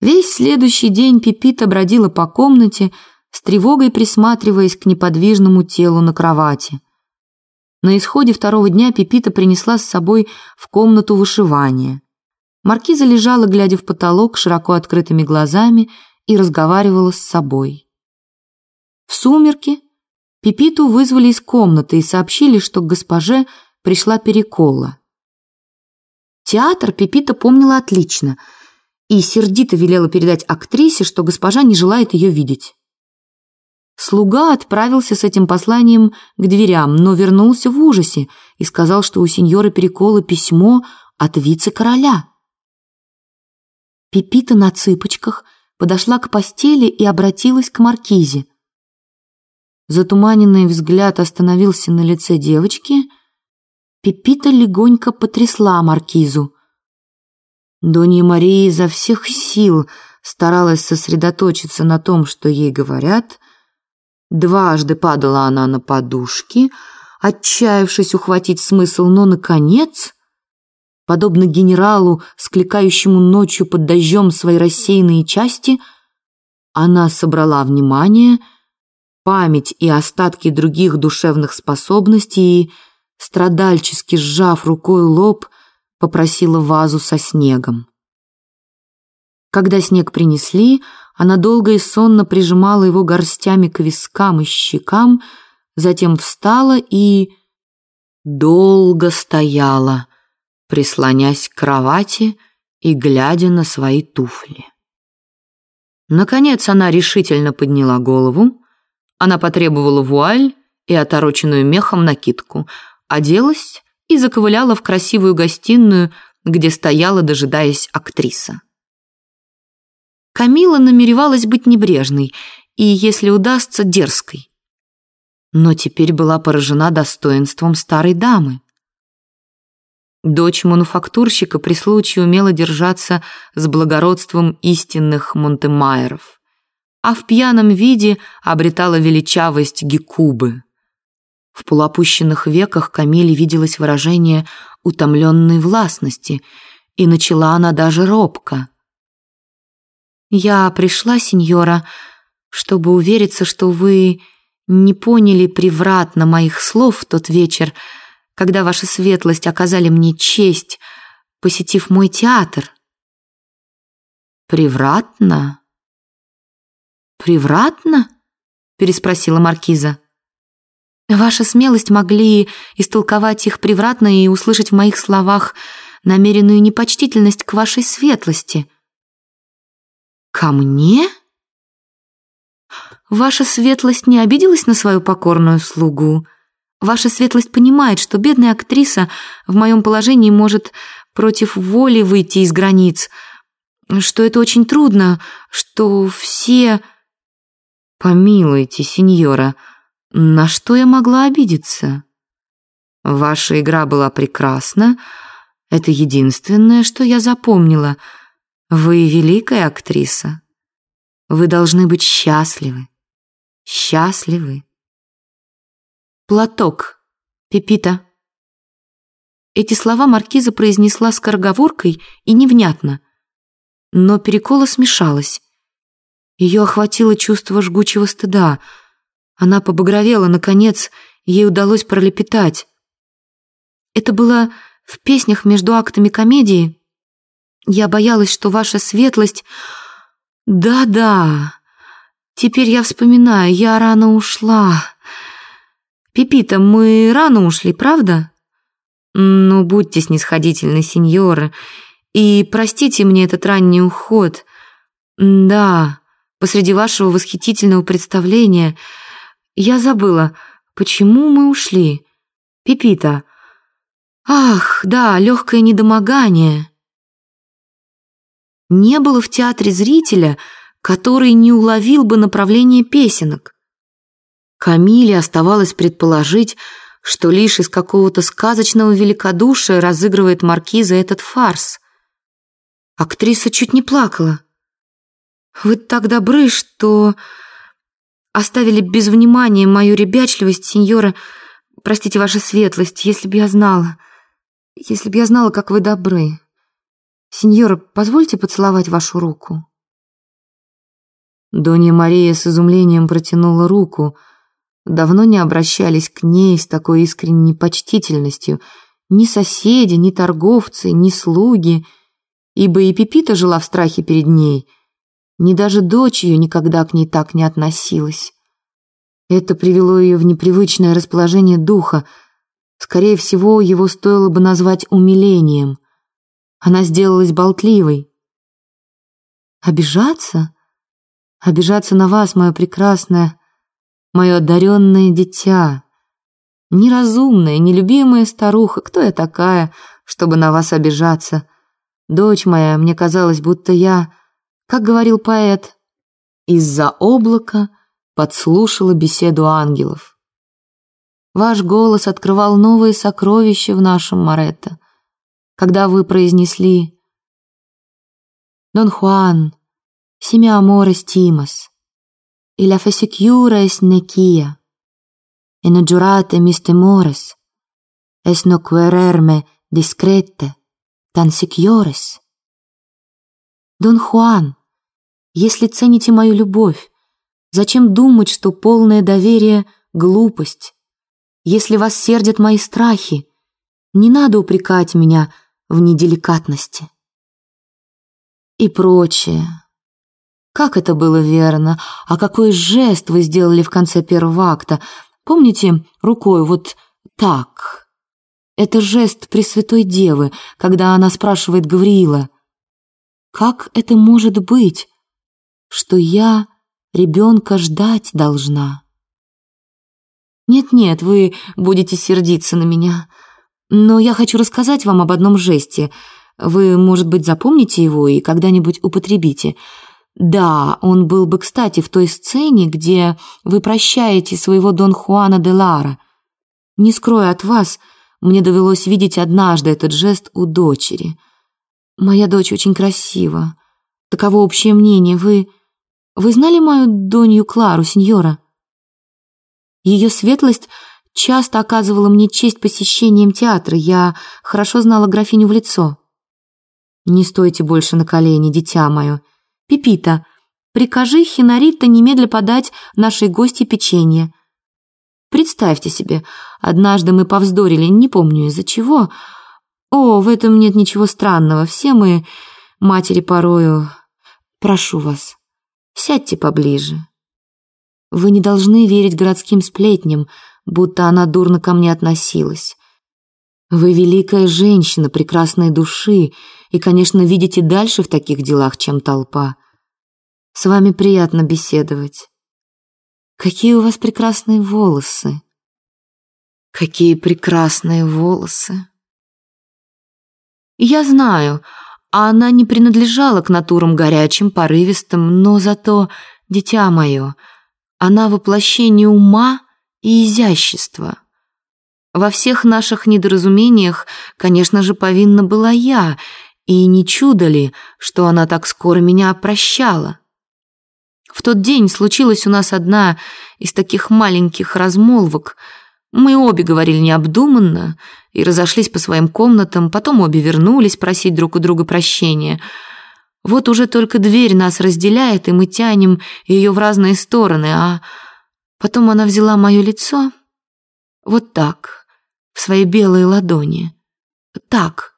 Весь следующий день Пипита бродила по комнате, с тревогой присматриваясь к неподвижному телу на кровати. На исходе второго дня Пипита принесла с собой в комнату вышивания. Маркиза лежала, глядя в потолок, широко открытыми глазами и разговаривала с собой. В сумерки Пипиту вызвали из комнаты и сообщили, что к госпоже пришла перекола. Театр Пипита помнила отлично и сердито велела передать актрисе, что госпожа не желает ее видеть. Слуга отправился с этим посланием к дверям, но вернулся в ужасе и сказал, что у сеньора Перекола письмо от вице-короля. Пипита на цыпочках подошла к постели и обратилась к маркизе. Затуманенный взгляд остановился на лице девочки. Пипита легонько потрясла маркизу. Донья Мария изо всех сил старалась сосредоточиться на том, что ей говорят, Дважды падала она на подушки, отчаявшись ухватить смысл, но, наконец, подобно генералу, скликающему ночью под дождем свои рассеянные части, она собрала внимание, память и остатки других душевных способностей и, страдальчески сжав рукой лоб, попросила вазу со снегом. Когда снег принесли, она долго и сонно прижимала его горстями к вискам и щекам, затем встала и долго стояла, прислонясь к кровати и глядя на свои туфли. Наконец она решительно подняла голову, она потребовала вуаль и отороченную мехом накидку, оделась и заковыляла в красивую гостиную, где стояла, дожидаясь актриса. Камила намеревалась быть небрежной и, если удастся, дерзкой. Но теперь была поражена достоинством старой дамы. Дочь мануфактурщика при случае умела держаться с благородством истинных Монтемайеров, а в пьяном виде обретала величавость Гекубы. В полуопущенных веках Камиле виделось выражение утомленной властности, и начала она даже робко – «Я пришла, сеньора, чтобы увериться, что вы не поняли превратно моих слов в тот вечер, когда ваша светлость оказали мне честь, посетив мой театр». «Превратно? Превратно?» — переспросила маркиза. «Ваша смелость могли истолковать их превратно и услышать в моих словах намеренную непочтительность к вашей светлости». «Ко мне?» «Ваша светлость не обиделась на свою покорную слугу? Ваша светлость понимает, что бедная актриса в моем положении может против воли выйти из границ, что это очень трудно, что все...» «Помилуйте, сеньора, на что я могла обидеться? Ваша игра была прекрасна, это единственное, что я запомнила — вы великая актриса. Вы должны быть счастливы. Счастливы. Платок. Пепита. Эти слова маркиза произнесла скороговоркой и невнятно. Но перекола смешалась. Ее охватило чувство жгучего стыда. Она побагровела, наконец, ей удалось пролепетать. Это было в песнях между актами комедии, я боялась, что ваша светлость... Да-да, теперь я вспоминаю, я рано ушла. Пипита, мы рано ушли, правда? Ну, будьте снисходительны, сеньоры, и простите мне этот ранний уход. Да, посреди вашего восхитительного представления я забыла, почему мы ушли. Пипита. Ах, да, легкое недомогание. Не было в театре зрителя, который не уловил бы направление песенок. Камиле оставалось предположить, что лишь из какого-то сказочного великодушия разыгрывает маркиза этот фарс. Актриса чуть не плакала. «Вы так добры, что оставили без внимания мою ребячливость, сеньора. Простите, ваша светлость, если бы я знала, если бы я знала, как вы добры». «Сеньора, позвольте поцеловать вашу руку?» Донья Мария с изумлением протянула руку. Давно не обращались к ней с такой искренней почтительностью ни соседи, ни торговцы, ни слуги, ибо и Пепита жила в страхе перед ней, ни даже дочь ее никогда к ней так не относилась. Это привело ее в непривычное расположение духа. Скорее всего, его стоило бы назвать умилением. Она сделалась болтливой. «Обижаться? Обижаться на вас, мое прекрасное, мое одаренное дитя. Неразумная, нелюбимая старуха, кто я такая, чтобы на вас обижаться? Дочь моя, мне казалось, будто я, как говорил поэт, из-за облака подслушала беседу ангелов. Ваш голос открывал новые сокровища в нашем Моретто, когда вы произнесли «Дон Хуан, семя аморес тимас, и ла фесекюра эс некия, и но джурате мис теморес, эс но quererme discrete, tan secures». Дон Хуан, если цените мою любовь, Зачем думать, что полное доверие — глупость? Если вас сердят мои страхи, не надо упрекать меня в неделикатности. И прочее. Как это было верно, а какой жест вы сделали в конце первого акта. Помните, рукой вот так? Это жест Пресвятой Девы, когда она спрашивает Гавриила, «Как это может быть, что я ребенка ждать должна. Нет-нет, вы будете сердиться на меня, но я хочу рассказать вам об одном жесте. Вы, может быть, запомните его и когда-нибудь употребите. Да, он был бы кстати в той сцене, где вы прощаете своего Дон Хуана де Лара. Не скрою от вас, мне довелось видеть однажды этот жест у дочери. Моя дочь очень красива. Таково общее мнение. Вы вы знали мою Донью Клару, сеньора? Ее светлость часто оказывала мне честь посещением театра. Я хорошо знала графиню в лицо. Не стойте больше на колени, дитя мое. Пипита, прикажи Хинарита немедля подать нашей гости печенье. Представьте себе, однажды мы повздорили, не помню из-за чего. О, в этом нет ничего странного, все мы, матери, порою... Прошу вас, Сядьте поближе. Вы не должны верить городским сплетням, будто она дурно ко мне относилась. Вы великая женщина, прекрасной души, и, конечно, видите дальше в таких делах, чем толпа. С вами приятно беседовать. Какие у вас прекрасные волосы. Какие прекрасные волосы. Я знаю, а она не принадлежала к натурам горячим, порывистым, но зато, дитя мое, она воплощение ума и изящества. Во всех наших недоразумениях, конечно же, повинна была я, и не чудо ли, что она так скоро меня прощала. В тот день случилась у нас одна из таких маленьких размолвок — мы обе говорили необдуманно и разошлись по своим комнатам, потом обе вернулись просить друг у друга прощения. Вот уже только дверь нас разделяет, и мы тянем ее в разные стороны, а потом она взяла мое лицо вот так, в свои белые ладони. Так,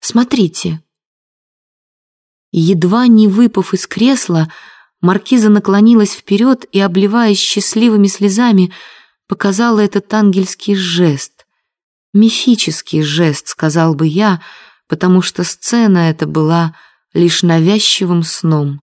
смотрите. Едва не выпав из кресла, маркиза наклонилась вперед и, обливаясь счастливыми слезами, показала этот ангельский жест. Мифический жест, сказал бы я, потому что сцена эта была лишь навязчивым сном.